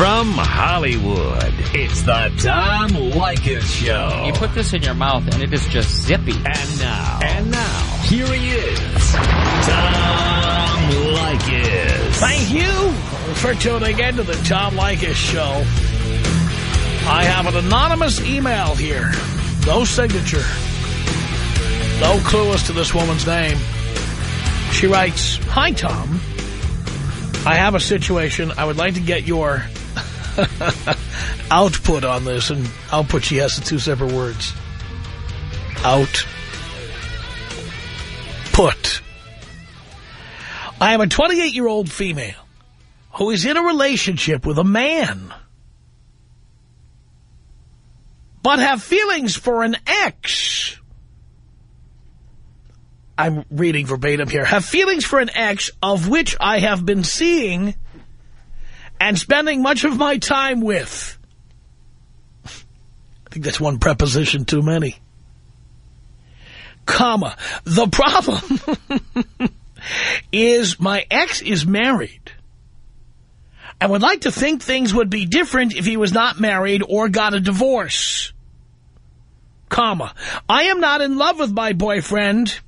From Hollywood, it's the Tom Leykis Show. You put this in your mouth and it is just zippy. And now. And now. Here he is. Tom Leykis. Thank you for tuning in to the Tom Leykis Show. I have an anonymous email here. No signature. No clue as to this woman's name. She writes, Hi, Tom. I have a situation. I would like to get your output on this. And output, she has the two separate words. Out. Put. I am a 28-year-old female who is in a relationship with a man, but have feelings for an ex. I'm reading verbatim here. Have feelings for an ex of which I have been seeing and spending much of my time with. I think that's one preposition too many. Comma. The problem is my ex is married. I would like to think things would be different if he was not married or got a divorce. Comma. I am not in love with my boyfriend.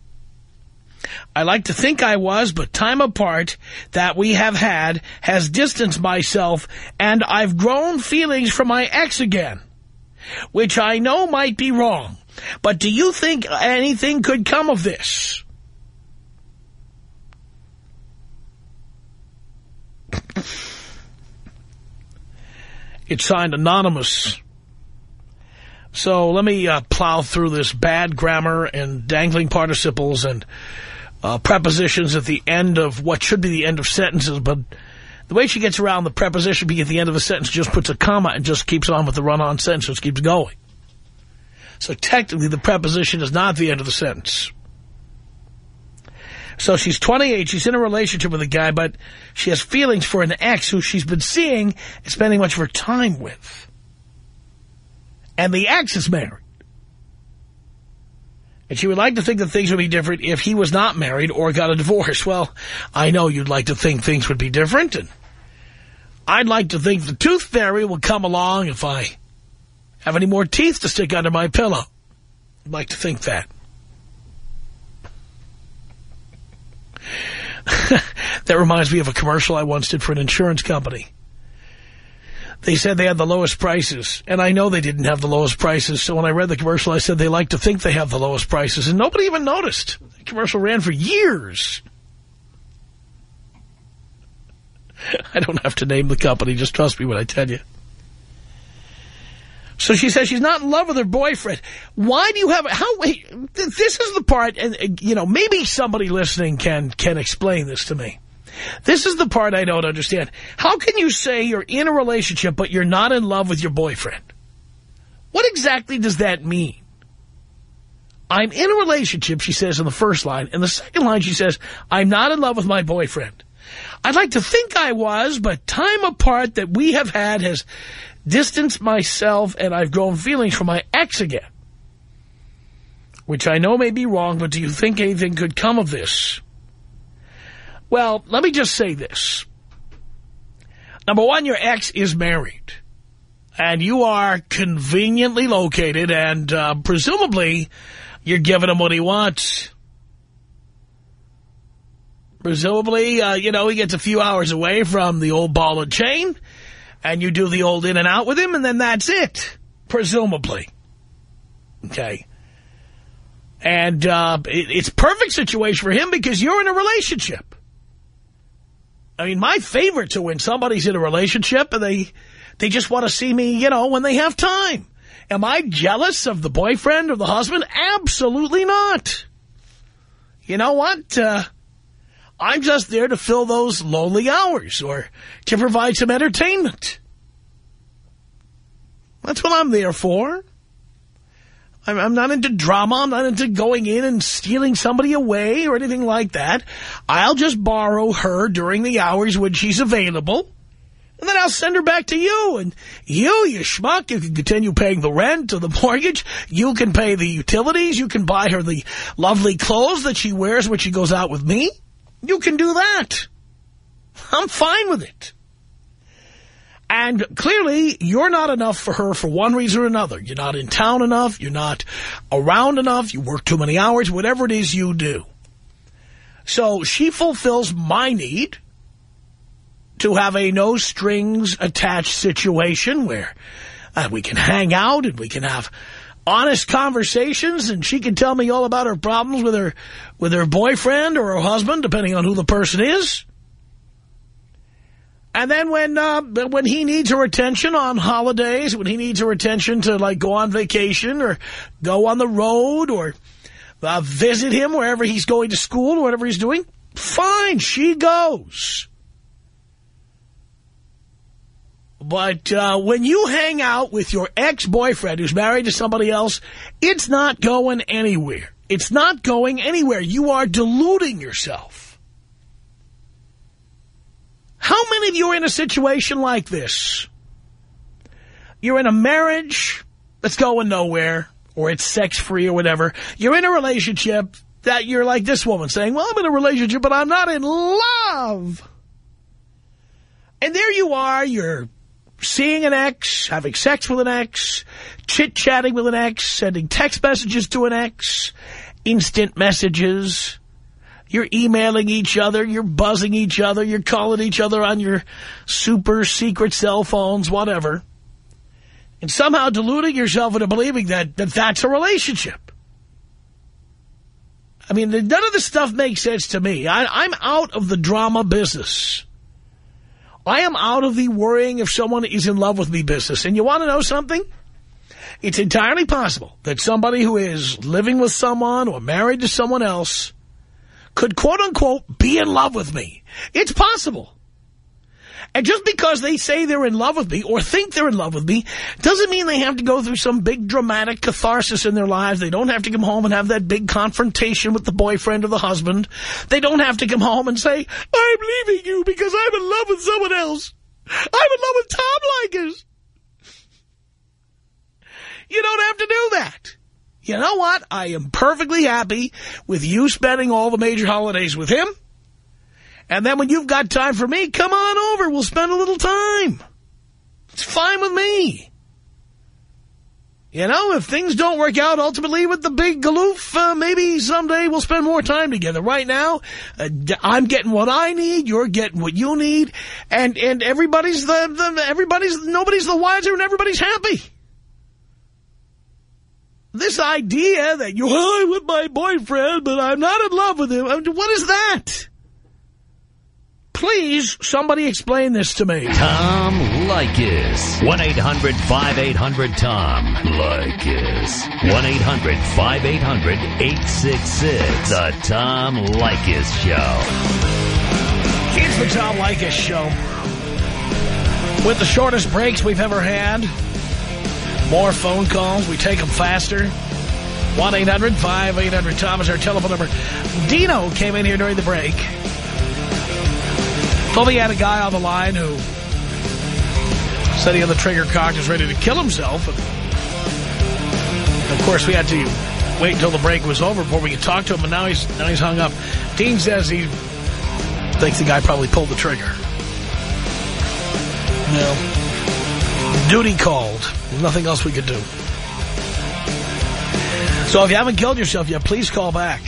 I like to think I was, but time apart that we have had has distanced myself, and I've grown feelings for my ex again, which I know might be wrong. But do you think anything could come of this? It's signed anonymous. So let me uh, plow through this bad grammar and dangling participles and uh, prepositions at the end of what should be the end of sentences, but the way she gets around the preposition being at the end of a sentence just puts a comma and just keeps on with the run-on sentence, just keeps going. So technically the preposition is not the end of the sentence. So she's 28, she's in a relationship with a guy, but she has feelings for an ex who she's been seeing and spending much of her time with. And the ex is married. And she would like to think that things would be different if he was not married or got a divorce. Well, I know you'd like to think things would be different, and I'd like to think the tooth fairy will come along if I have any more teeth to stick under my pillow. I'd like to think that. that reminds me of a commercial I once did for an insurance company. They said they had the lowest prices, and I know they didn't have the lowest prices, so when I read the commercial, I said they like to think they have the lowest prices, and nobody even noticed. The commercial ran for years. I don't have to name the company, just trust me when I tell you. So she says she's not in love with her boyfriend. Why do you have, how, wait, this is the part, and, uh, you know, maybe somebody listening can, can explain this to me. This is the part I don't understand. How can you say you're in a relationship, but you're not in love with your boyfriend? What exactly does that mean? I'm in a relationship, she says in the first line. In the second line, she says, I'm not in love with my boyfriend. I'd like to think I was, but time apart that we have had has distanced myself and I've grown feelings for my ex again. Which I know may be wrong, but do you think anything could come of this? Well, let me just say this. Number one, your ex is married. And you are conveniently located and uh, presumably you're giving him what he wants. Presumably, uh, you know, he gets a few hours away from the old ball and chain and you do the old in and out with him and then that's it. Presumably. Okay. And uh, it, it's perfect situation for him because you're in a relationship. I mean, my favorites are when somebody's in a relationship and they they just want to see me, you know, when they have time. Am I jealous of the boyfriend or the husband? Absolutely not. You know what? Uh, I'm just there to fill those lonely hours or to provide some entertainment. That's what I'm there for. I'm, I'm not into drama. I'm not into going in and stealing somebody away or anything like that. I'll just borrow her during the hours when she's available. And then I'll send her back to you. And you, you schmuck, you can continue paying the rent or the mortgage. You can pay the utilities. You can buy her the lovely clothes that she wears when she goes out with me. You can do that. I'm fine with it. And clearly, you're not enough for her for one reason or another. You're not in town enough. You're not around enough. You work too many hours, whatever it is you do. So she fulfills my need to have a no-strings-attached situation where uh, we can hang out and we can have honest conversations and she can tell me all about her problems with her with her boyfriend or her husband, depending on who the person is. And then when uh, when he needs her attention on holidays, when he needs her attention to like go on vacation or go on the road or uh, visit him wherever he's going to school or whatever he's doing, fine, she goes. But uh, when you hang out with your ex-boyfriend who's married to somebody else, it's not going anywhere. It's not going anywhere. You are deluding yourself. How many of you are in a situation like this? You're in a marriage that's going nowhere, or it's sex-free or whatever. You're in a relationship that you're like this woman saying, well, I'm in a relationship, but I'm not in love. And there you are, you're seeing an ex, having sex with an ex, chit-chatting with an ex, sending text messages to an ex, instant messages. You're emailing each other, you're buzzing each other, you're calling each other on your super secret cell phones, whatever. And somehow deluding yourself into believing that, that that's a relationship. I mean, none of this stuff makes sense to me. I, I'm out of the drama business. I am out of the worrying if someone is in love with me business. And you want to know something? It's entirely possible that somebody who is living with someone or married to someone else could, quote-unquote, be in love with me. It's possible. And just because they say they're in love with me or think they're in love with me doesn't mean they have to go through some big dramatic catharsis in their lives. They don't have to come home and have that big confrontation with the boyfriend or the husband. They don't have to come home and say, I'm leaving you because I'm in love with someone else. I'm in love with Tom Leykis. You don't have to do that. You know what? I am perfectly happy with you spending all the major holidays with him. And then when you've got time for me, come on over. We'll spend a little time. It's fine with me. You know, if things don't work out ultimately with the big galoof, uh, maybe someday we'll spend more time together. Right now, uh, I'm getting what I need, you're getting what you need, and and everybody's the, the everybody's nobody's the wiser and everybody's happy. This idea that you're oh, with my boyfriend, but I'm not in love with him, what is that? Please, somebody explain this to me. Tom Leykis. 1-800-5800-TOM. Leykis. 1-800-5800-866. The Tom Leykis Show. It's the Tom Leykis Show. With the shortest breaks we've ever had. More phone calls. We take them faster. 1-800-5800-TOM is our telephone number. Dino came in here during the break. Told me he had a guy on the line who said he had the trigger cocked, was ready to kill himself. And of course, we had to wait until the break was over before we could talk to him, and now he's now he's hung up. Dean says he thinks the guy probably pulled the trigger. Well, duty called. There's nothing else we could do. So if you haven't killed yourself yet, please call back.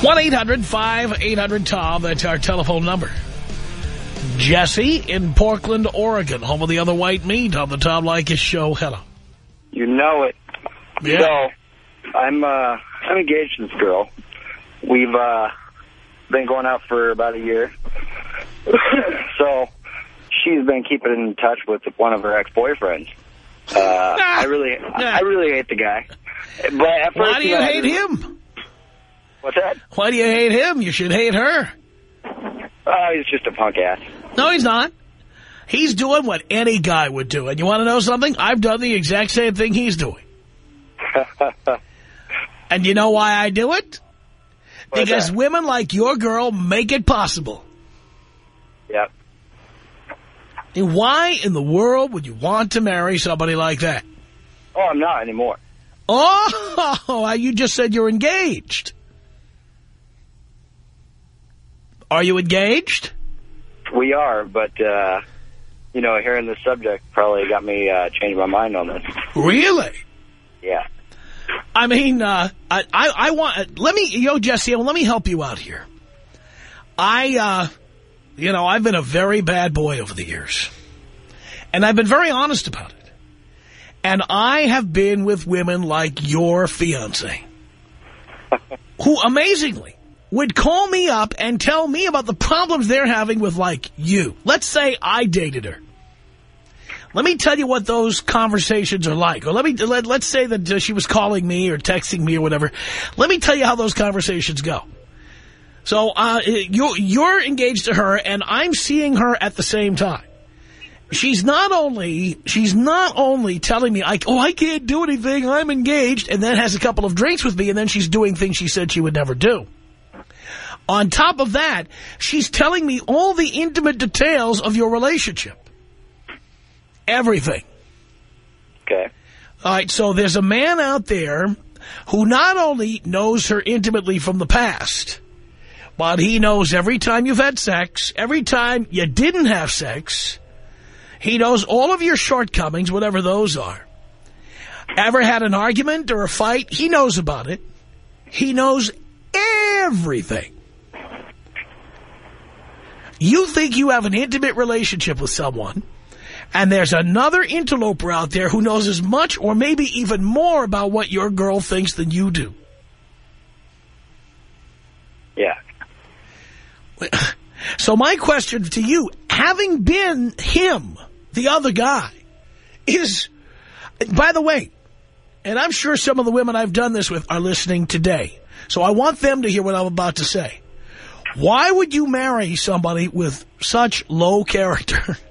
1-800-5800-TOM. That's our telephone number. Jesse in Portland, Oregon, home of the other white meat on the Tom Leykis show. Hello. You know it. Yeah. So, I'm, uh, I'm engaged to this girl. We've, uh, been going out for about a year. so, she's been keeping in touch with one of her ex-boyfriends. Uh, I really, I really hate the guy. But at first, Why do you know, hate him? What's that? Why do you hate him? You should hate her. Oh, he's just a punk ass. No, he's not. He's doing what any guy would do. And you want to know something? I've done the exact same thing he's doing. And you know why I do it? What's Because that? women like your girl make it possible. Yep. Why in the world would you want to marry somebody like that? Oh, I'm not anymore. Oh, you just said you're engaged. Are you engaged? We are, but, uh, you know, hearing this subject probably got me uh, change my mind on this. Really? Yeah. I mean, uh, I, I, I want, let me, yo, Jesse, let me help you out here. I, uh, you know, I've been a very bad boy over the years. And I've been very honest about it. And I have been with women like your fiance, who amazingly would call me up and tell me about the problems they're having with, like, you. Let's say I dated her. Let me tell you what those conversations are like. Or let me let, let's say that she was calling me or texting me or whatever. Let me tell you how those conversations go. So uh, you're, you're engaged to her, and I'm seeing her at the same time. She's not only she's not only telling me, I, oh, I can't do anything, I'm engaged, and then has a couple of drinks with me, and then she's doing things she said she would never do. On top of that, she's telling me all the intimate details of your relationship. Everything. Okay. All right, so there's a man out there who not only knows her intimately from the past, but he knows every time you've had sex, every time you didn't have sex, he knows all of your shortcomings, whatever those are. Ever had an argument or a fight, he knows about it. He knows everything. You think you have an intimate relationship with someone, and there's another interloper out there who knows as much or maybe even more about what your girl thinks than you do. Yeah. So my question to you, having been him, the other guy, is, by the way, and I'm sure some of the women I've done this with are listening today, so I want them to hear what I'm about to say. Why would you marry somebody with such low character?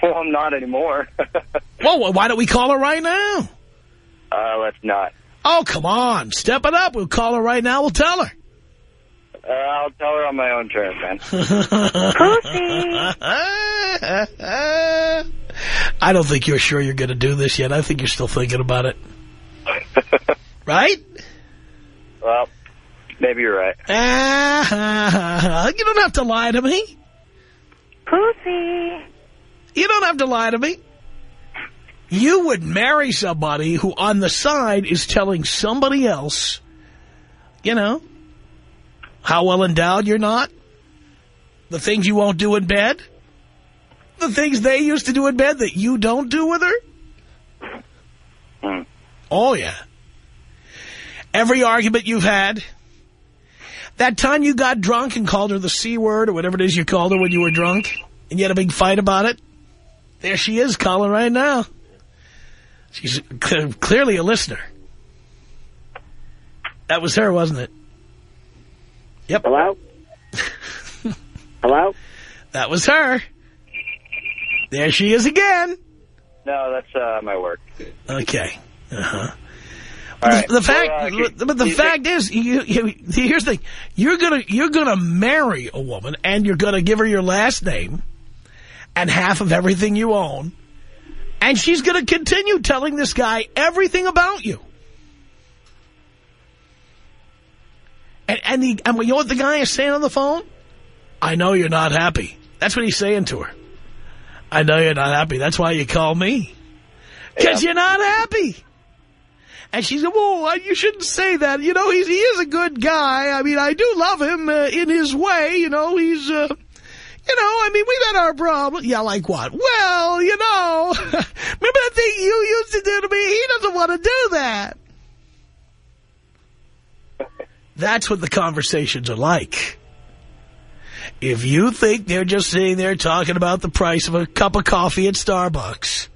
Well, I'm not anymore. well, why don't we call her right now? uh, let's not. Oh, come on. Step it up. We'll call her right now. We'll tell her. Uh, I'll tell her on my own terms, man. I don't think you're sure you're going to do this yet. I think you're still thinking about it. right? Well, maybe you're right. you don't have to lie to me. Pussy. You don't have to lie to me. You would marry somebody who on the side is telling somebody else, you know, how well endowed you're not, the things you won't do in bed, the things they used to do in bed that you don't do with her. Mm. Oh, yeah. Every argument you've had, that time you got drunk and called her the C word or whatever it is you called her when you were drunk, and you had a big fight about it, there she is calling right now. She's clearly a listener. That was her, wasn't it? Yep. Hello? Hello? That was her. There she is again. No, that's uh, my work. Okay. Uh-huh. All the, right. the fact, Well, uh, but the you fact is, you, you, here's the thing: you're gonna you're gonna marry a woman, and you're gonna give her your last name and half of everything you own, and she's gonna continue telling this guy everything about you. And and, the, and you know what the guy is saying on the phone? I know you're not happy. That's what he's saying to her. I know you're not happy. That's why you call me. Because Yeah. you're not happy. And she said, well, you shouldn't say that. You know, he's, he is a good guy. I mean, I do love him uh, in his way. You know, he's, uh, you know, I mean, we've had our problems. Yeah, like what? Well, you know, remember that thing you used to do to me? He doesn't want to do that. That's what the conversations are like. If you think they're just sitting there talking about the price of a cup of coffee at Starbucks,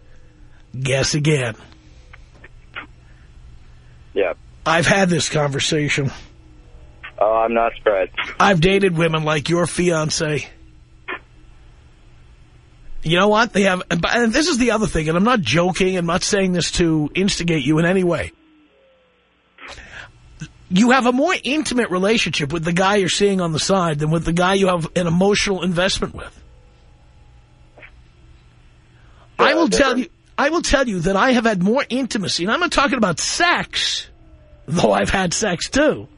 guess again. Yeah. I've had this conversation. Oh, I'm not surprised. I've dated women like your fiance. You know what? They have, and and this is the other thing, and I'm not joking, I'm not saying this to instigate you in any way. You have a more intimate relationship with the guy you're seeing on the side than with the guy you have an emotional investment with. I will tell you, I will tell you that I have had more intimacy, and I'm not talking about sex, though I've had sex too.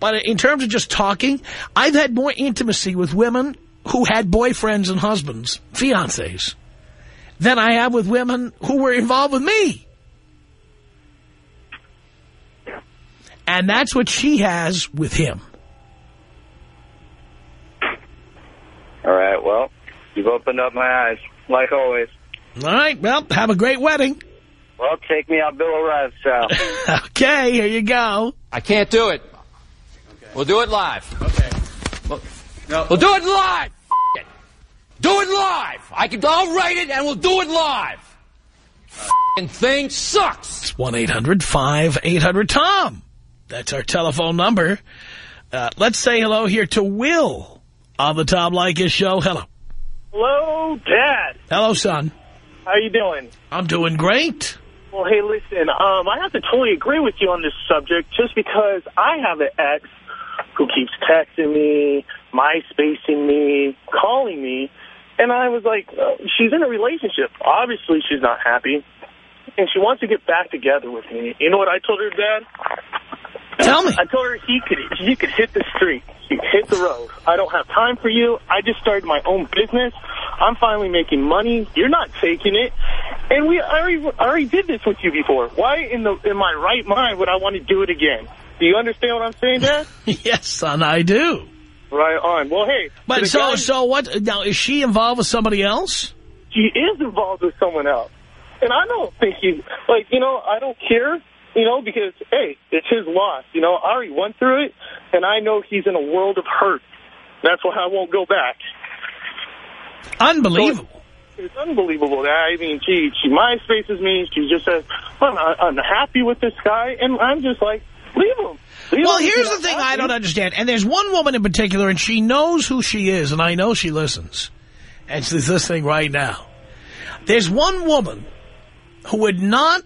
But in terms of just talking, I've had more intimacy with women who had boyfriends and husbands, fiancés, than I have with women who were involved with me. And that's what she has with him. All right, well, you've opened up my eyes, like always. All right, well, have a great wedding. Well, take me out Bill O'Reilly style. okay, here you go. I can't do it. Okay. We'll do it live. Okay. We'll, we'll do it live. It. Do it live. I can. I'll write it and we'll do it live. F***ing thing sucks. It's 1-800-5800-TOM. That's our telephone number. Uh, let's say hello here to Will on the Tom Leykis show. Hello. Hello, Dad. Hello, son. How you doing? I'm doing great. Well, hey, listen, um, I have to totally agree with you on this subject just because I have an ex who keeps texting me, MySpacing me, calling me, and I was like, uh, she's in a relationship. Obviously, she's not happy, and she wants to get back together with me. You know what I told her, Dad? Tell me. I told her he could he could hit the street, he could hit the road. I don't have time for you. I just started my own business. I'm finally making money. You're not taking it. And we I already, I already did this with you before. Why in the in my right mind would I want to do it again? Do you understand what I'm saying, Dad? yes, son, I do. right on. Well, hey. But so, guy- so what? Now, is she involved with somebody else? she is involved with someone else. And I don't think he, like, you know, I don't care, you know, because, hey, it's his loss. You know, I already went through it, and I know he's in a world of hurt. That's why I won't go back. Unbelievable. It's unbelievable. That I mean, she she MySpaces me. She just says, I'm unhappy with this guy, and I'm just like, leave him. Leave Well, him here's the thing I don't understand. And there's one woman in particular, and she knows who she is, and I know she listens. And she's listening right now. There's one woman who would not,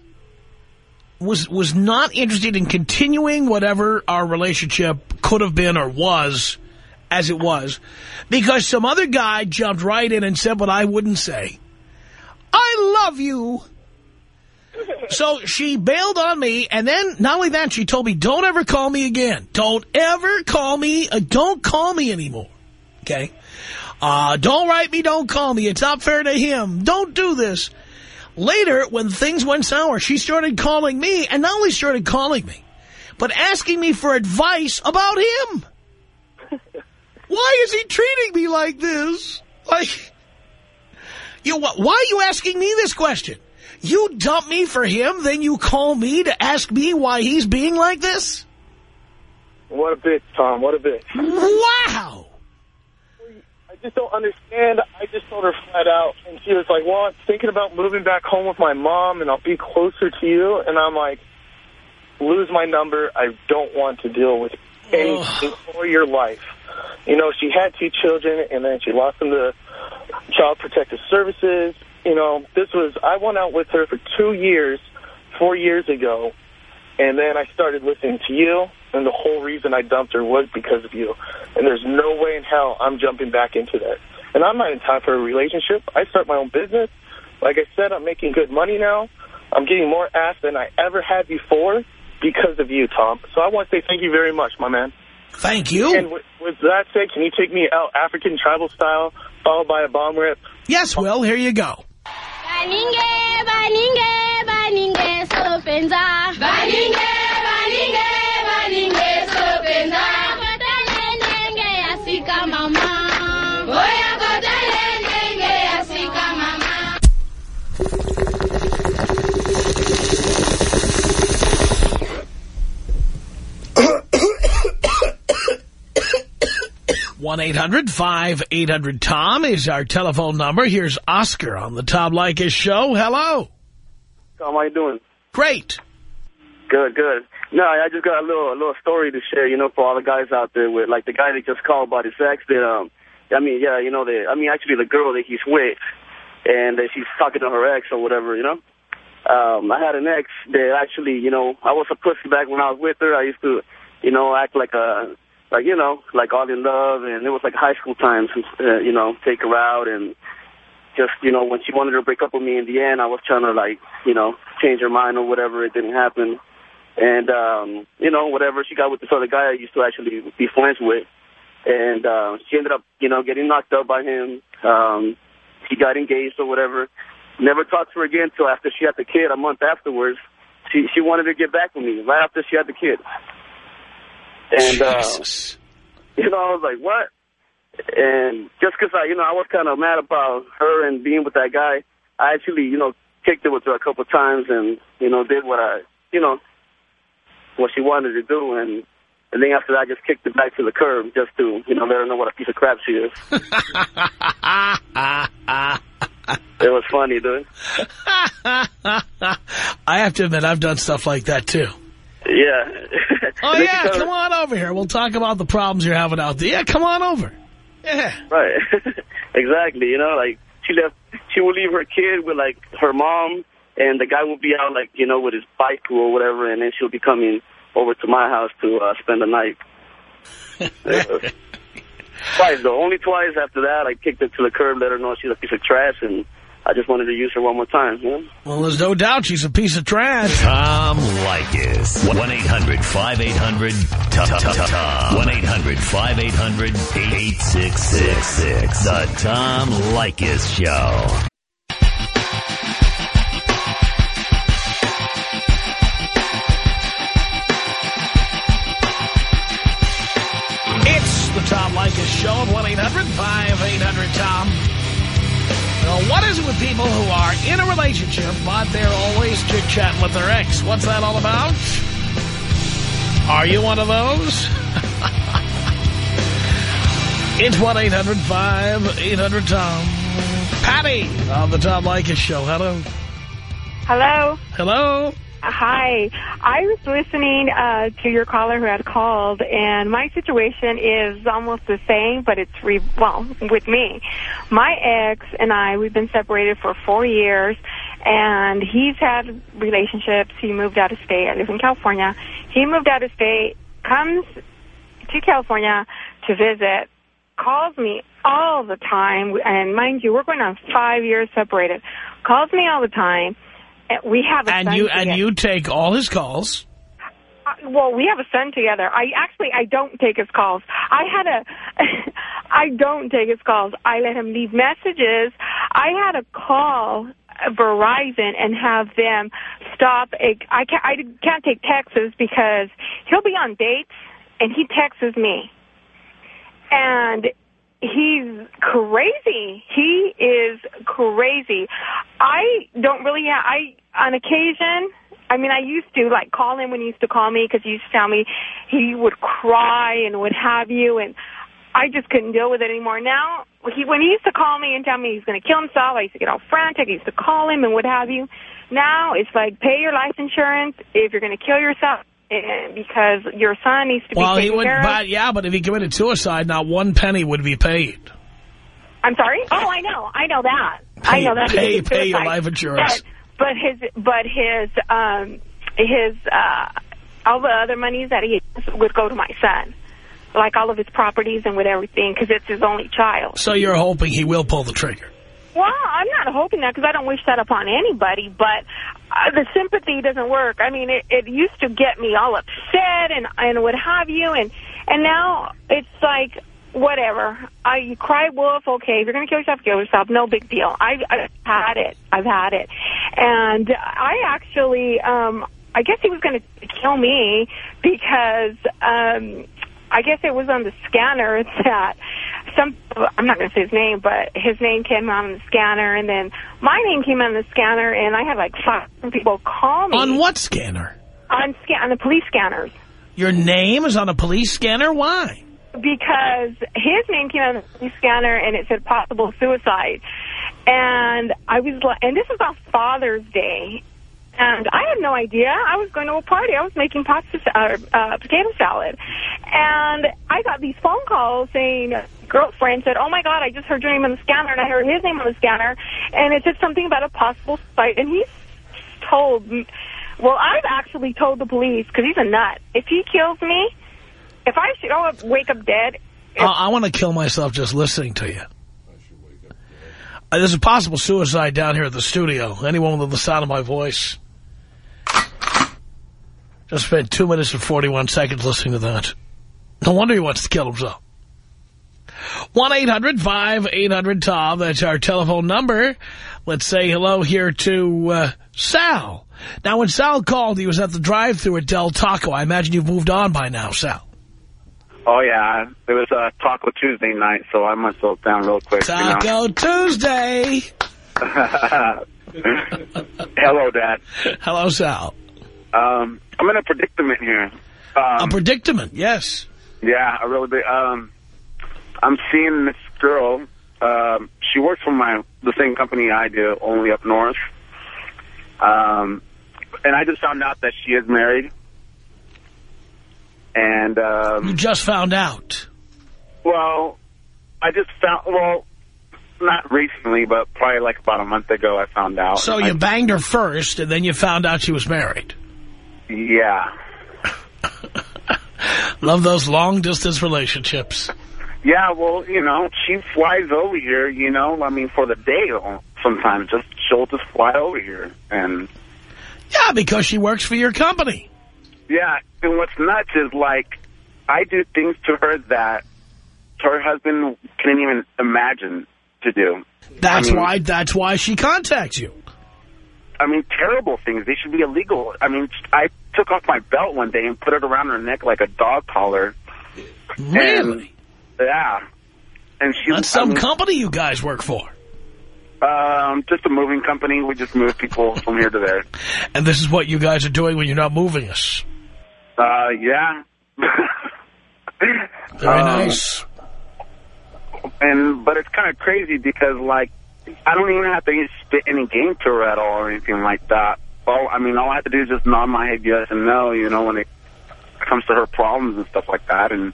was, was not interested in continuing whatever our relationship could have been or was as it was, because some other guy jumped right in and said what I wouldn't say. I love you. So she bailed on me, and then not only that, she told me, don't ever call me again. Don't ever call me. Uh, don't call me anymore. Okay? Uh, don't write me, don't call me. It's not fair to him. Don't do this. Later, when things went sour, she started calling me, and not only started calling me, but asking me for advice about him. Why is he treating me like this? Like, you, wh- why are you asking me this question? You dump me for him, then you call me to ask me why he's being like this? What a bitch, Tom. What a bitch. Wow! I just don't understand. I just told her flat out, and she was like, well, I'm thinking about moving back home with my mom, and I'll be closer to you. And I'm like, lose my number. I don't want to deal with anything for your life. You know, she had two children, and then she lost them to Child Protective Services. You know, this was, I went out with her for two years, four years ago, and then I started listening to you, and the whole reason I dumped her was because of you. And there's no way in hell I'm jumping back into that. And I'm not in time for a relationship. I start my own business. Like I said, I'm making good money now. I'm getting more ass than I ever had before because of you, Tom. So I want to say thank you very much, my man. Thank you. And with, with that said, can you take me out African tribal style, followed by a bomb rip? Yes, Will, here you go. Baninge, baninge, baninge, solopenza. Baninge, baninge, baninge, solopenza. Kotale nenge asika mama. Oya kotale nenge asika mama. one 800 tom is our telephone number. Here's Oscar on the Tom Leykis show. Hello. Tom, how you doing? Great. Good, good. No, I just got a little a little story to share, you know, for all the guys out there with, like, the guy that just called about his ex that, um, I mean, yeah, you know, the, I mean, actually the girl that he's with, and that she's talking to her ex or whatever, you know. Um, I had an ex that actually, you know, I was a pussy back when I was with her. I used to, you know, act like a, like, you know, like all in love, and it was like high school times, uh, you know, take her out and just, you know, when she wanted to break up with me in the end, I was trying to, like, you know, change her mind or whatever. It didn't happen. And, um, you know, whatever, she got with this other guy I used to actually be friends with. and uh, she ended up, you know, getting knocked up by him. Um, he got engaged or whatever. Never talked to her again until after she had the kid. A month afterwards, she she wanted to get back with me right after she had the kid. And uh, Jesus. you know, I was like, what? And just because I, you know, I was kind of mad about her and being with that guy, I actually, you know, kicked it with her a couple of times and, you know, did what I, you know, what she wanted to do. And, and then after that, I just kicked it back to the curb just to, you know, let her know what a piece of crap she is. it was funny, dude. I have to admit, I've done stuff like that, too. Yeah. Oh, yeah, come on over here. We'll talk about the problems you're having out there. Yeah, come on over. Yeah. Right. exactly. You know, like she left, she would leave her kid with like her mom, and the guy would be out like you know with his bike or whatever, and then she'll be coming over to my house to uh, spend the night. twice though, only twice. After that, I kicked her to the curb, let her know she's a piece of trash, and I just wanted to use her one more time. You know? Well, there's no doubt she's a piece of trash. Tom Leykis. 1-800-5800-TOM. 1-800-5800-8666. The Tom Leykis Show. 1-800-5800-TOM. Now, what is it with people who are in a relationship, but they're always chit-chatting with their ex? What's that all about? Are you one of those? it's 1-800-5800-TOM. Patty on the Tom Leykis Show. Hello. Hello. Hello. Hi. I was listening uh, to your caller who had called, and my situation is almost the same, but it's, re well, with me. My ex and I, we've been separated for four years, and he's had relationships. He moved out of state. I live in California. He moved out of state, comes to California to visit, calls me all the time, and mind you, we're going on five years separated. Calls me all the time. And We have a And son you together. and you take all his calls. Uh, well, we have a son together. I actually I don't take his calls. I had a I don't take his calls. I let him leave messages. I had to call Verizon and have them stop. A, I can't I can't take texts because he'll be on dates and he texts me. And he's crazy. He is crazy. I don't really have, I, on occasion, I mean, I used to, like, call him when he used to call me because he used to tell me he would cry and what have you, and I just couldn't deal with it anymore. Now, he when he used to call me and tell me he's going to kill himself, I used to get all frantic. I used to call him and what have you. Now, it's like, pay your life insurance if you're going to kill yourself because your son needs to Well, be he taken would, care of. but yeah, but if he committed suicide, not one penny would be paid. I'm sorry? Oh, I know. I know that. I know that. pay- He pay your life insurance. But, but his, but his, um, his, uh, all the other monies that he has would go to my son. Like all of his properties and with everything, because it's his only child. So you're hoping he will pull the trigger. Well, I'm not hoping that because I don't wish that upon anybody, but uh, the sympathy doesn't work. I mean, it, it used to get me all upset and and what have you, and and now it's like whatever. I you cry wolf, okay. If you're gonna kill yourself, kill yourself. No big deal. I've, I've had it. I've had it, and I actually, um, I guess he was gonna kill me because. um I guess it was on the scanner that some, I'm not going to say his name, but his name came on the scanner, and then my name came on the scanner, and I had like five people call me. On what scanner? On, scan, on the police scanners. Your name is on a police scanner? Why? Because his name came on the police scanner, and it said possible suicide. And I was like, and this was on Father's Day, and I had no idea. I was going to a party. I was making pasta, uh, uh, potato salad. And I got these phone calls saying, girlfriend said, oh, my God, I just heard your name on the scanner, and I heard his name on the scanner, and it said something about a possible fight. And he's told, well, I've actually told the police, because he's a nut. If he kills me, if I should oh, wake up dead, I, I want to kill myself just listening to you. Uh, there's a possible suicide down here at the studio. Anyone with the sound of my voice. Just spent two minutes and 41 seconds listening to that. No wonder he wants to kill himself. 1-800-5800-TOM. That's our telephone number. Let's say hello here to uh, Sal. Now, when Sal called, he was at the drive through at Del Taco. I imagine you've moved on by now, Sal. Oh, yeah. It was uh, Taco Tuesday night, so I must slow down real quick. Taco you know? Tuesday. Hello, Dad. Hello, Sal. Um, I'm in a predicament here. Um, a predicament, yes. Yeah, I really big. Um, I'm seeing this girl. Um, she works for my the same company I do, only up north. Um, and I just found out that she is married. And um, You just found out. well, I just found well, not recently, but probably like about a month ago, I found out. So I- you banged her first, and then you found out she was married. Yeah. Love those long-distance relationships. Yeah, well, you know, she flies over here, you know, I mean, for the day sometimes. Just She'll just fly over here. And, Yeah, because she works for your company. yeah, and what's nuts is, like, I do things to her that her husband couldn't even imagine to do. That's I mean- why. That's why she contacts you. I mean, terrible things. They should be illegal. I mean, I took off my belt one day and put it around her neck like a dog collar. Really? Yeah. And she That's I some mean, company you guys work for. Um, just a moving company. We just move people from here to there. And this is what you guys are doing when you're not moving us. Uh, yeah. Very Um, nice. And but it's kind of crazy because like I don't even have to spit any game to her at all or anything like that. All I mean, all I have to do is just nod my head yes and no. You know, when it comes to her problems and stuff like that, and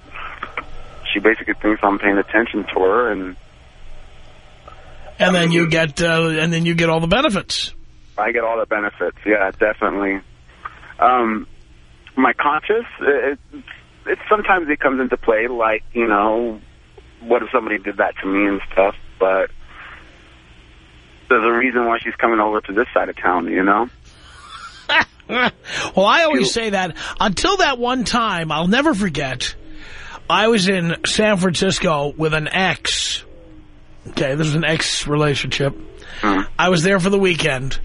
she basically thinks I'm paying attention to her, and And then you get. Uh, and then you get all the benefits. I get all the benefits. Yeah, definitely. Um, my conscience, it, it sometimes it comes into play, like you know, what if somebody did that to me and stuff, but. There's a reason why she's coming over to this side of town, you know? well, I always say that until that one time, I'll never forget. I was in San Francisco with an ex. Okay, this was an ex relationship. I was there for the weekend,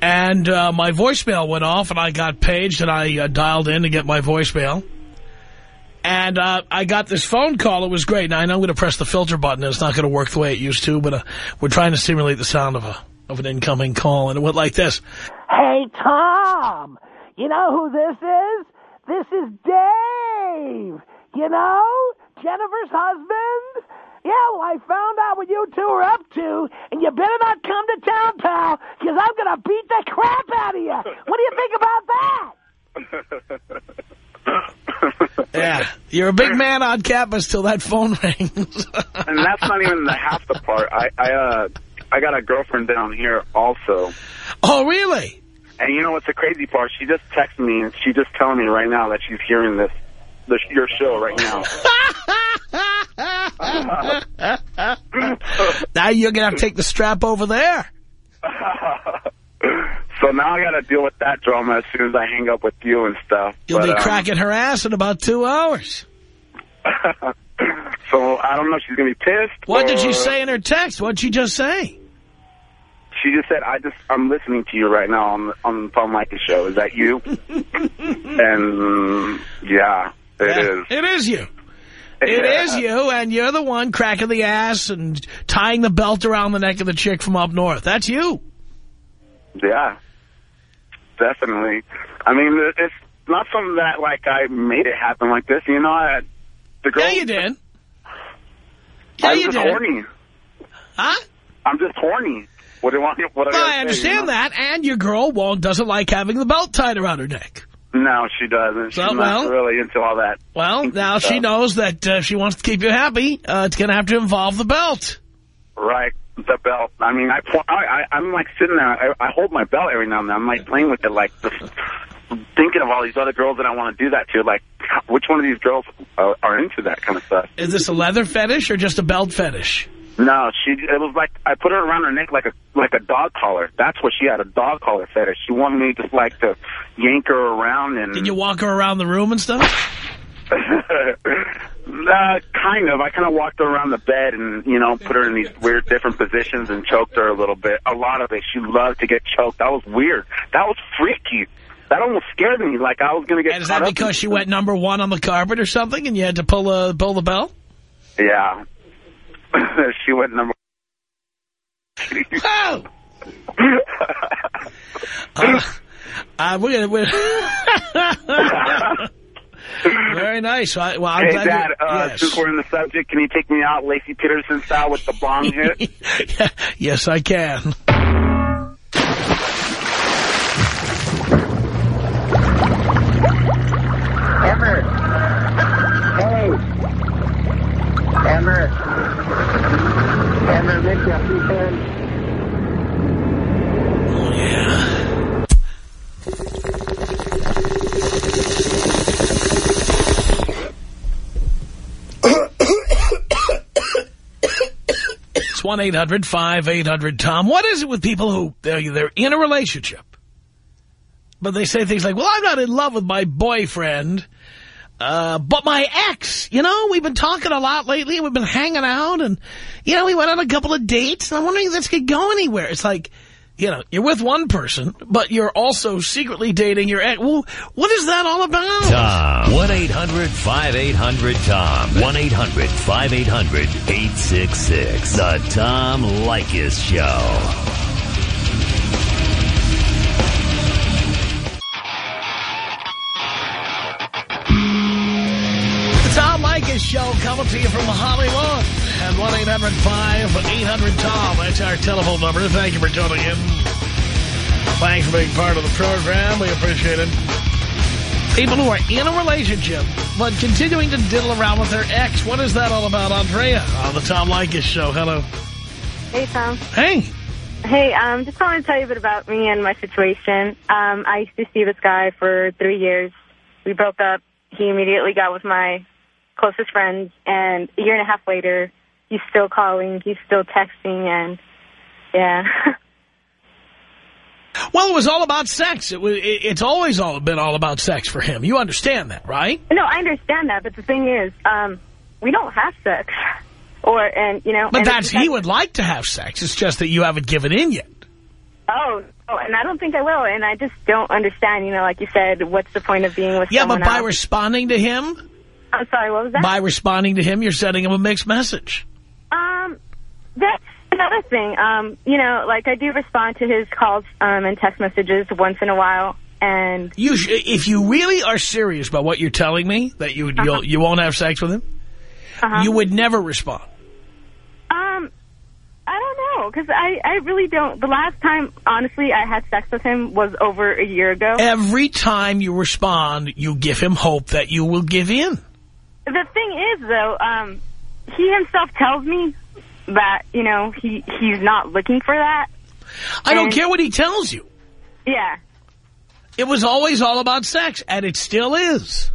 and uh, my voicemail went off, and I got paged, and I uh, dialed in to get my voicemail. And uh, I got this phone call. It was great. Now, I know I'm going to press the filter button. It's not going to work the way it used to, but uh, we're trying to simulate the sound of a of an incoming call, and it went like this. Hey, Tom, you know who this is? This is Dave. You know, Jennifer's husband? Yeah, well, I found out what you two are up to, and you better not come to town, pal, because I'm going to beat the crap out of you. What do you think about that? Yeah, you're a big man on campus till that phone rings. and that's not even the half the part. I, I, uh, I got a girlfriend down here also. oh, really? And you know what's the crazy part? She just texted me and she just telling me right now that she's hearing this, this your show right now. now you're going to have to take the strap over there. so now I got to deal with that drama as soon as I hang up with you and stuff. You'll But, be um, cracking her ass in about two hours. so I don't know if she's going to be pissed. What did she say in her text? What did she just say? She just said, "I just I'm listening to you right now on on the Tom Leykis show. Is that you?" and yeah, it is. Yeah, It is you. It Yeah. is you, and you're the one cracking the ass and tying the belt around the neck of the chick from up north. That's you. Yeah, definitely. I mean, it's not something that like I made it happen like this. You know, I, the girl. Yeah, you did. Yeah, I'm you just did. horny. Huh? I'm just horny. What do you want? What do Well, gotta I say, understand you know? that, and your girl won't doesn't like having the belt tied around her neck. No, she doesn't. She's Well, not really into all that. Well, now she knows that uh, if she wants to keep you happy, uh, it's going to have to involve the belt. Right, the belt. I mean, I, I, I I'm like sitting there. I, I hold my belt every now and then. I'm like playing with it, like thinking of all these other girls that I want to do that to. Like, which one of these girls are, are into that kind of stuff? Is this a leather fetish or just a belt fetish? No, she. It was like I put her around her neck like a like a dog collar. That's what she had a dog collar fetish. She wanted me just like to yank her around and. Did you walk her around the room and stuff? Uh, kind of. I kind of walked her around the bed and, you know, put her in these weird different positions and choked her a little bit. A lot of it. She loved to get choked. That was weird. That was freaky. That almost scared me. Like I was going to get And is that because she went number one on the carpet or something and you had to pull, uh, pull the bell? Yeah. she went number Oh! Uh, uh, we're gonna, we're Very nice. I, well, I'm hey, glad Dad, you- uh, yes. since we're in the subject, can you take me out Laci Peterson style with the bong hit? yes, I can. Emmer. Hey. Emmer. Emmer, miss you, please, man. It's 1-800-5800-TOM. What is it with people who, they're, they're in a relationship, but they say things like, well, I'm not in love with my boyfriend, uh, but my ex, you know, we've been talking a lot lately, we've been hanging out, and, you know, we went on a couple of dates, and I'm wondering if this could go anywhere. It's like, you know, you're with one person, but you're also secretly dating your ex. Well, what is that all about? Tom. 1-800-5800-TOM. 1-800-5800-866. The Tom Leykis Show. Show coming to you from Hollywood at 1-800-5800-TOM. That's our telephone number. Thank you for tuning in. Thanks for being part of the program. We appreciate it. People who are in a relationship but continuing to diddle around with their ex. What is that all about, Andrea? On the Tom Leykis Show. Hello. Hey, Tom. Hey. Hey, um, just calling to tell you a bit about me and my situation. Um, I used to see this guy for three years. We broke up. He immediately got with my closest friends, and a year and a half later, he's still calling, he's still texting, and yeah. Well, it was all about sex. It was, it, it's always all been all about sex for him. You understand that, right? no, I understand that, but the thing is, um, we don't have sex. Or, and, you know. But that's he would like to have sex. It's just that you haven't given in yet. Oh, oh, and I don't think I will, and I just don't understand, you know, like you said, what's the point of being with Yeah, but by else? responding to him, I'm sorry, what was that? by responding to him, you're sending him a mixed message. Um, that's another thing. Um, you know, like I do respond to his calls um, and text messages once in a while, and You, sh if you really are serious about what you're telling me, that you you'll, you won't have sex with him, uh-huh. you would never respond. um, I don't know because I I really don't. The last time, honestly, I had sex with him was over a year ago. Every time you respond, you give him hope that you will give in. The thing is, though, um, he himself tells me that you know he he's not looking for that. I don't care what he tells you. Yeah. It was always all about sex, and it still is.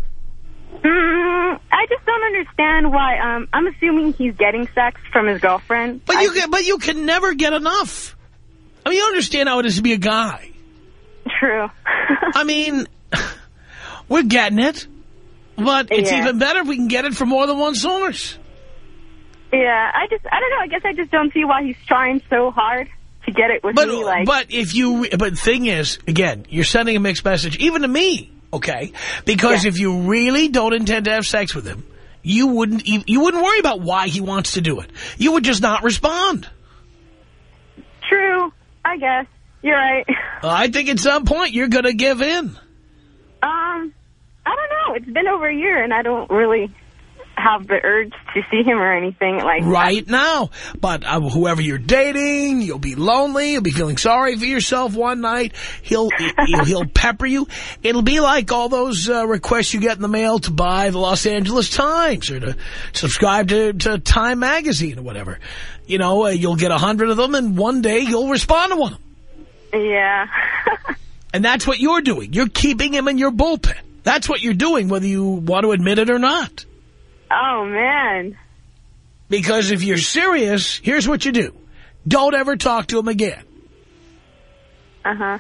Mm, I just don't understand why. Um, I'm assuming he's getting sex from his girlfriend. But you can, but you can never get enough. I mean, you understand how it is to be a guy. True. I mean, we're getting it, but it's Yeah. even better if we can get it from more than one source. Yeah, I just, I don't know. I guess I just don't see why he's trying so hard to get it with But me. Like, but if you but thing is, again, you're sending a mixed message, even to me, okay? Because if you really don't intend to have sex with him, you wouldn't you wouldn't worry about why he wants to do it. You would just not respond. true. I guess you're right. I think at some point you're going to give in. Um, I don't know. It's been over a year, and I don't really have the urge to see him or anything like that. right now. But uh, whoever you're dating, you'll be lonely. You'll be feeling sorry for yourself one night. He'll he'll, he'll pepper you. It'll be like all those uh, requests you get in the mail to buy the Los Angeles Times or to subscribe to, to Time Magazine or whatever. You know, uh, you'll get a hundred of them, and one day you'll respond to one. Yeah. And that's what you're doing. You're keeping him in your bullpen. That's what you're doing, whether you want to admit it or not. Oh man. Because if you're serious, here's what you do. Don't ever talk to him again. Uh huh.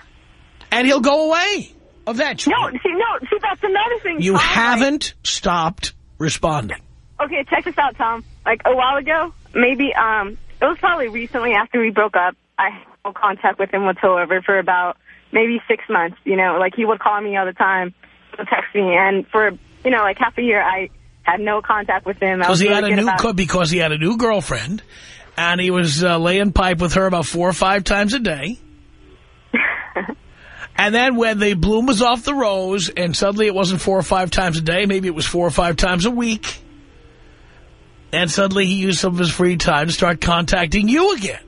And he'll go away. of that. No, see, no, see, that's another thing. You Tom, haven't stopped responding. Okay, check this out, Tom. Like, a while ago, maybe, um, it was probably recently after we broke up, I had no contact with him whatsoever for about maybe six months, you know, like he would call me all the time, text me, and for, you know, like half a year, I had no contact with him. Because he had a new because he had a new girlfriend, and he was uh, laying pipe with her about four or five times a day. and then when the bloom was off the rose, and suddenly it wasn't four or five times a day, maybe it was four or five times a week, and suddenly he used some of his free time to start contacting you again.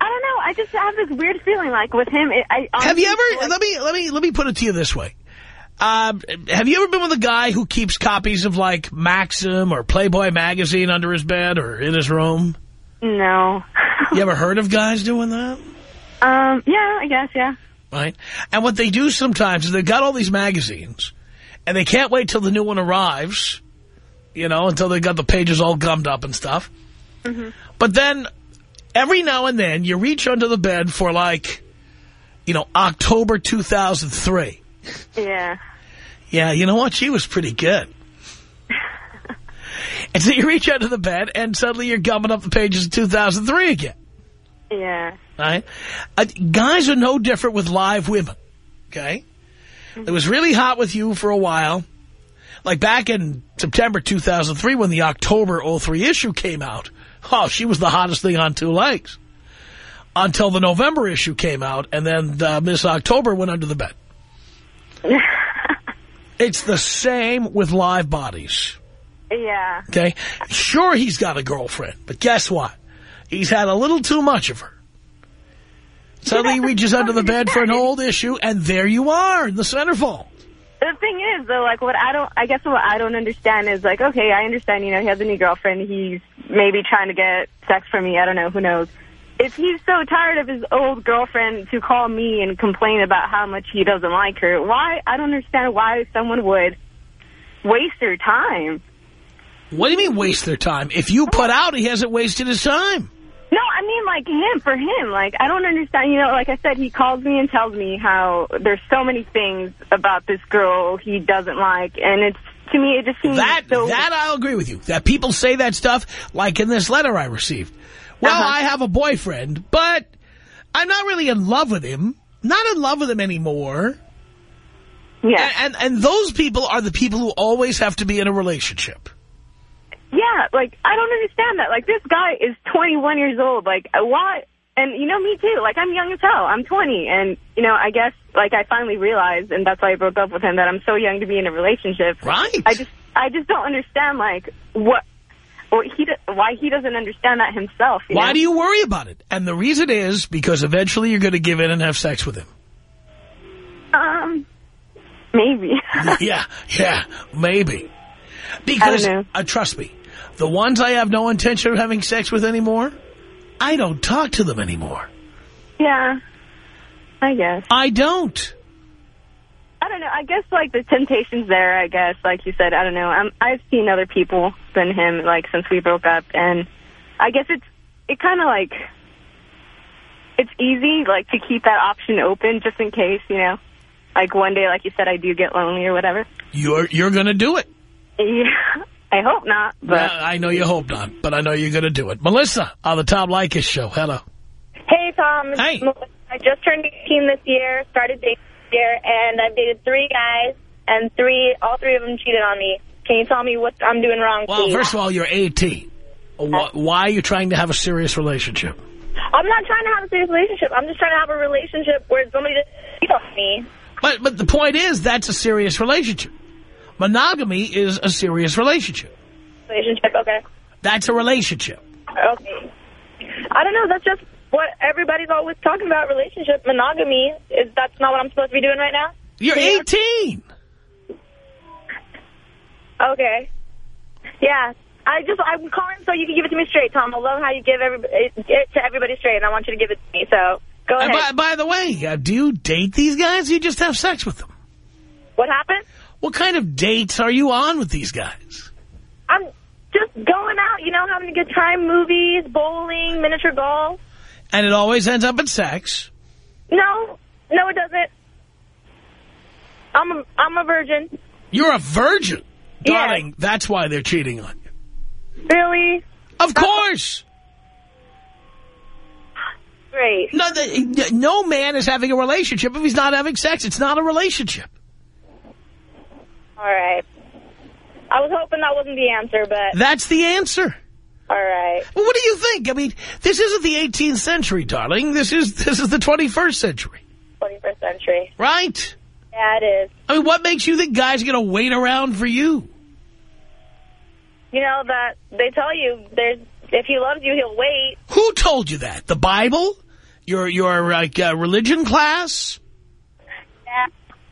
I don't know. I just have this weird feeling like with him. It, I Have you ever? feel let me let me let me put it to you this way. Um, have you ever been with a guy who keeps copies of like Maxim or Playboy magazine under his bed or in his room? No. You ever heard of guys doing that? Um. Yeah. I guess. Yeah. Right? And what they do sometimes is they've got all these magazines, and they can't wait till the new one arrives, you know, until they've got the pages all gummed up and stuff. But then, every now and then, you reach under the bed for, like, you know, October 2003. Yeah. Yeah, you know what? She was pretty good. and so you reach under the bed, and suddenly you're gumming up the pages of 2003 again. Yeah. Right? Uh, guys are no different with live women. Okay? It was really hot with you for a while. Like back in September 2003 when the October 03 issue came out. Oh, she was the hottest thing on two legs. Until the November issue came out and then uh, Miss October went under the bed. it's the same with live bodies. Yeah. Okay? Sure, he's got a girlfriend, but guess what? He's had a little too much of her. Suddenly he reaches under the bed for an old issue, and there you are in the centerfold. The thing is, though, like, what I don't, I guess what I don't understand is, like, okay, I understand, you know, he has a new girlfriend. He's maybe trying to get sex from me. I don't know. Who knows? If he's so tired of his old girlfriend to call me and complain about how much he doesn't like her, why, I don't understand why someone would waste their time. What do you mean waste their time? If you put out, he hasn't wasted his time. No, I mean, like, him, for him. Like, I don't understand. You know, like I said, he calls me and tells me how there's so many things about this girl he doesn't like. And it's, to me, it just seems That, so... that I'll agree with you. That people say that stuff, like in this letter I received. Well, Uh-huh. I have a boyfriend, but I'm not really in love with him. Not in love with him anymore. Yeah. And, and, and those people are the people who always have to be in a relationship. Yeah, like, I don't understand that. Like, this guy is 21 years old. Like, uh, why? And, you know, me too. Like, I'm young as hell. I'm 20. And, you know, I guess, like, I finally realized, and that's why I broke up with him, that I'm so young to be in a relationship. Right. I just, I just don't understand, like, what, or he, why he doesn't understand that himself. You Why know? do you worry about it? And the reason is because eventually you're going to give in and have sex with him. Um, maybe. yeah, yeah, maybe. Because, uh, trust me, the ones I have no intention of having sex with anymore, I don't talk to them anymore. yeah, I guess. I don't. I don't know. I guess, like, the temptation's there, I guess. Like you said, I don't know. I'm, I've seen other people than him, like, since we broke up. And I guess it's, it kind of, like, it's easy, like, to keep that option open just in case, you know. Like, one day, like you said, I do get lonely or whatever. You're, you're going to do it. Yeah, I hope not, but... Uh, I know you hope not, but I know you're going to do it. Melissa, on the Tom Leykis show. Hello. Hey, Tom. Hey. I just turned 18 this year, started dating and I've dated three guys, and three, all three of them cheated on me. Can you tell me what I'm doing wrong, Well, please? first of all, you're 18. Wh- Why are you trying to have a serious relationship? I'm not trying to have a serious relationship. I'm just trying to have a relationship where somebody just cheat on me. But but the point is, that's a serious relationship. Monogamy is a serious relationship. Relationship, okay. That's a relationship. Okay. I don't know. That's just what everybody's always talking about, relationship. Monogamy. Is That's not what I'm supposed to be doing right now? You're 18. Okay. Yeah. I just, I'm calling so you can give it to me straight, Tom. I love how you give everybody, it to everybody straight, and I want you to give it to me. So, go And ahead. by, by the way, uh, do you date these guys or you just have sex with them? What happened? What kind of dates are you on with these guys? I'm just going out, you know, having a good time, movies, bowling, miniature golf. And it always ends up in sex. No, no, it doesn't. I'm a, I'm a virgin. You're a virgin. Yes. Darling, that's why they're cheating on you. Really? Of course. Great. No, the, no man is having a relationship if he's not having sex. It's not a relationship. All right. I was hoping that wasn't the answer, but That's the answer. All right. Well, what do you think? I mean, this isn't the 18th century, darling. This is this is the 21st century, 21st century. right? Yeah, it is. I mean, what makes you think guys are going to wait around for you? You know that they tell you there's if he loves you, he'll wait. Who told you that? The Bible? Your your like uh, religion class? Yeah.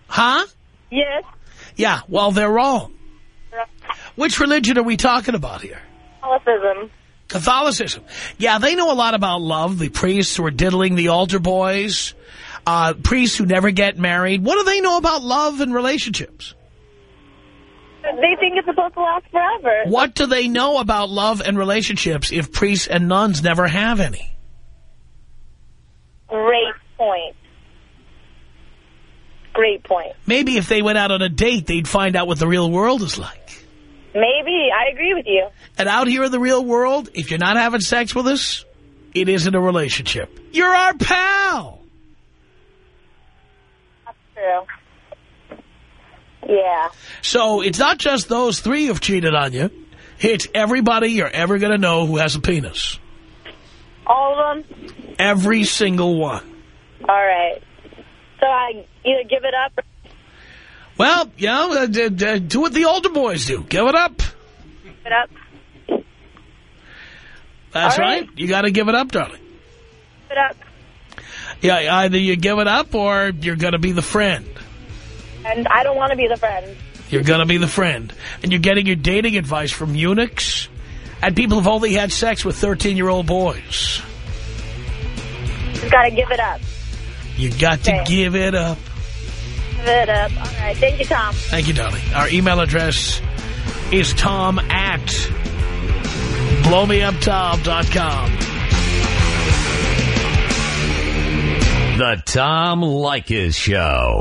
Huh? Yes. Yeah. Well, they're wrong. Which religion are we talking about here? Catholicism. Catholicism. Yeah, they know a lot about love. The priests who are diddling the altar boys, uh, priests who never get married. What do they know about love and relationships? They think it's supposed to last forever. What do they know about love and relationships if priests and nuns never have any? Great point. Great point. Maybe if they went out on a date, they'd find out what the real world is like. Maybe. I agree with you. And out here in the real world, if you're not having sex with us, it isn't a relationship. You're our pal. That's true. Yeah. So it's not just those three who've cheated on you. It's everybody you're ever going to know who has a penis. All of them? Every single one. All right. So I either give it up or Well, you know, uh, do what the older boys do. Give it up. give it up. That's right. right. You got to give it up, darling. Give it up. Yeah, either you give it up or you're going to be the friend. And I don't want to be the friend. You're going to be the friend. And you're getting your dating advice from eunuchs and people who've only had sex with 13-year-old boys. Just got to give it up. You got to give it up. Give it up. All right. Thank you, Tom. Thank you, darling. Our email address is tom at blowmeuptom.com. The Tom Leykis Show.